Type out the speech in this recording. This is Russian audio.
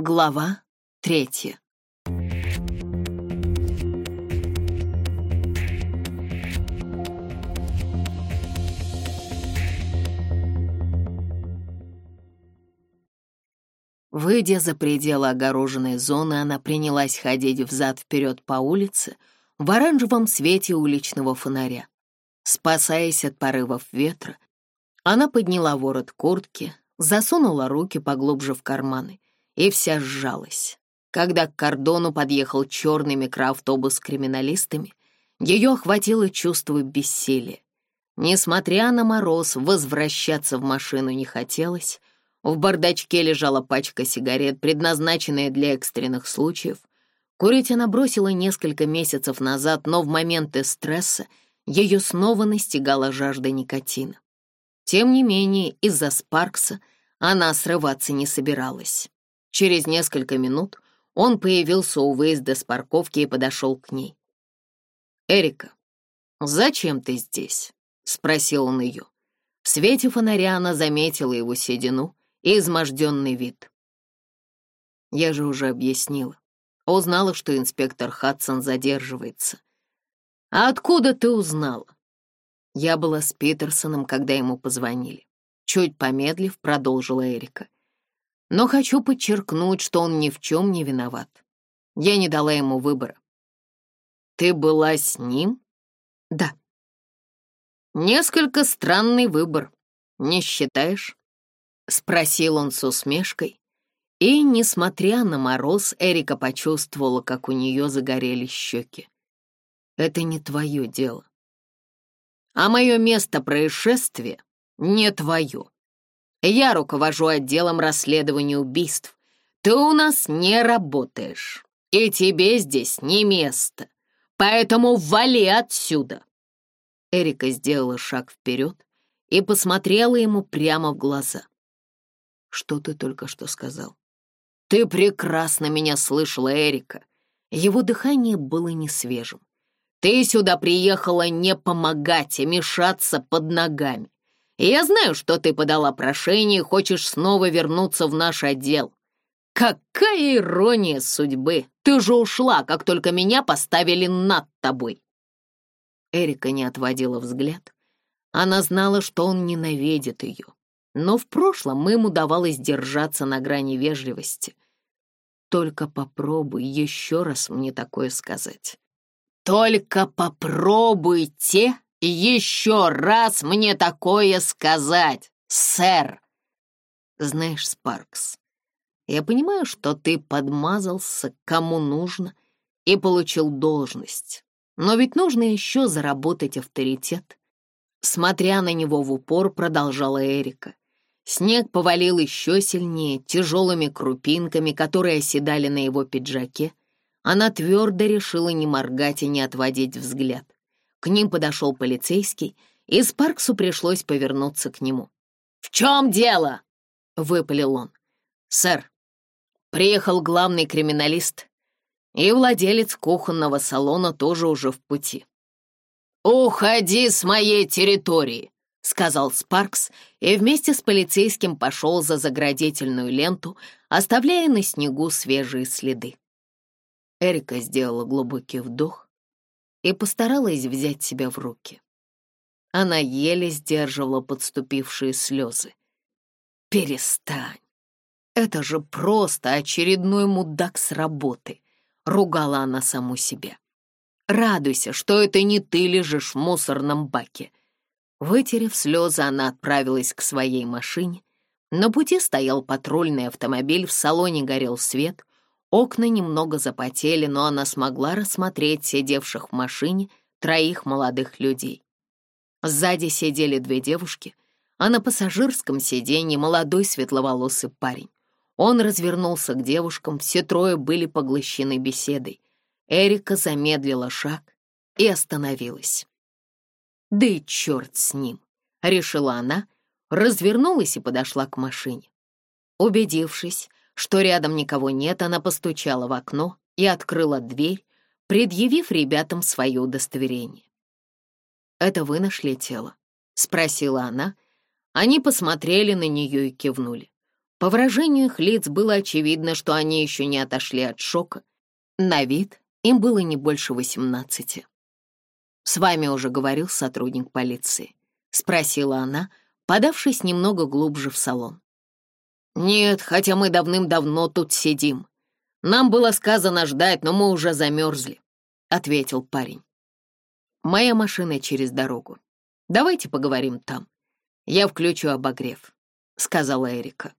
Глава третья. Выйдя за пределы огороженной зоны, она принялась ходить взад-вперед по улице в оранжевом свете уличного фонаря. Спасаясь от порывов ветра, она подняла ворот куртки, засунула руки поглубже в карманы — и вся сжалась. Когда к кордону подъехал черный микроавтобус с криминалистами, ее охватило чувство бессилия. Несмотря на мороз, возвращаться в машину не хотелось. В бардачке лежала пачка сигарет, предназначенная для экстренных случаев. Курить она бросила несколько месяцев назад, но в моменты стресса ее снова настигала жажда никотина. Тем не менее, из-за Спаркса она срываться не собиралась. Через несколько минут он появился у выезда с парковки и подошел к ней. «Эрика, зачем ты здесь?» — спросил он ее. В свете фонаря она заметила его седину и изможденный вид. Я же уже объяснила. Узнала, что инспектор Хадсон задерживается. «А откуда ты узнала?» Я была с Питерсоном, когда ему позвонили. Чуть помедлив, продолжила Эрика. Но хочу подчеркнуть, что он ни в чем не виноват. Я не дала ему выбора. Ты была с ним? Да. Несколько странный выбор, не считаешь? Спросил он с усмешкой. И, несмотря на мороз, Эрика почувствовала, как у нее загорели щеки. Это не твое дело. А мое место происшествия не твое. Я руковожу отделом расследования убийств. Ты у нас не работаешь, и тебе здесь не место. Поэтому вали отсюда!» Эрика сделала шаг вперед и посмотрела ему прямо в глаза. «Что ты только что сказал?» «Ты прекрасно меня слышала, Эрика!» Его дыхание было не свежим. «Ты сюда приехала не помогать, а мешаться под ногами. Я знаю, что ты подала прошение и хочешь снова вернуться в наш отдел. Какая ирония судьбы! Ты же ушла, как только меня поставили над тобой!» Эрика не отводила взгляд. Она знала, что он ненавидит ее. Но в прошлом им удавалось держаться на грани вежливости. «Только попробуй еще раз мне такое сказать». «Только попробуйте еще раз мне такое сказать, сэр!» «Знаешь, Спаркс, я понимаю, что ты подмазался кому нужно и получил должность, но ведь нужно еще заработать авторитет». Смотря на него в упор, продолжала Эрика. Снег повалил еще сильнее, тяжелыми крупинками, которые оседали на его пиджаке. Она твердо решила не моргать и не отводить взгляд ним подошел полицейский, и Спарксу пришлось повернуться к нему. «В чем дело?» — выпалил он. «Сэр, приехал главный криминалист, и владелец кухонного салона тоже уже в пути». «Уходи с моей территории!» — сказал Спаркс и вместе с полицейским пошел за заградительную ленту, оставляя на снегу свежие следы. Эрика сделала глубокий вдох и постаралась взять себя в руки. Она еле сдерживала подступившие слезы. «Перестань! Это же просто очередной мудак с работы!» — ругала она саму себя. «Радуйся, что это не ты лежишь в мусорном баке!» Вытерев слезы, она отправилась к своей машине. На пути стоял патрульный автомобиль, в салоне горел свет — Окна немного запотели, но она смогла рассмотреть сидевших в машине троих молодых людей. Сзади сидели две девушки, а на пассажирском сиденье молодой светловолосый парень. Он развернулся к девушкам, все трое были поглощены беседой. Эрика замедлила шаг и остановилась. «Да и черт с ним!» — решила она, развернулась и подошла к машине. Убедившись, что рядом никого нет, она постучала в окно и открыла дверь, предъявив ребятам свое удостоверение. «Это вы нашли тело?» — спросила она. Они посмотрели на нее и кивнули. По выражению их лиц было очевидно, что они еще не отошли от шока. На вид им было не больше восемнадцати. «С вами уже говорил сотрудник полиции», — спросила она, подавшись немного глубже в салон. «Нет, хотя мы давным-давно тут сидим. Нам было сказано ждать, но мы уже замерзли», — ответил парень. «Моя машина через дорогу. Давайте поговорим там. Я включу обогрев», — сказала Эрика.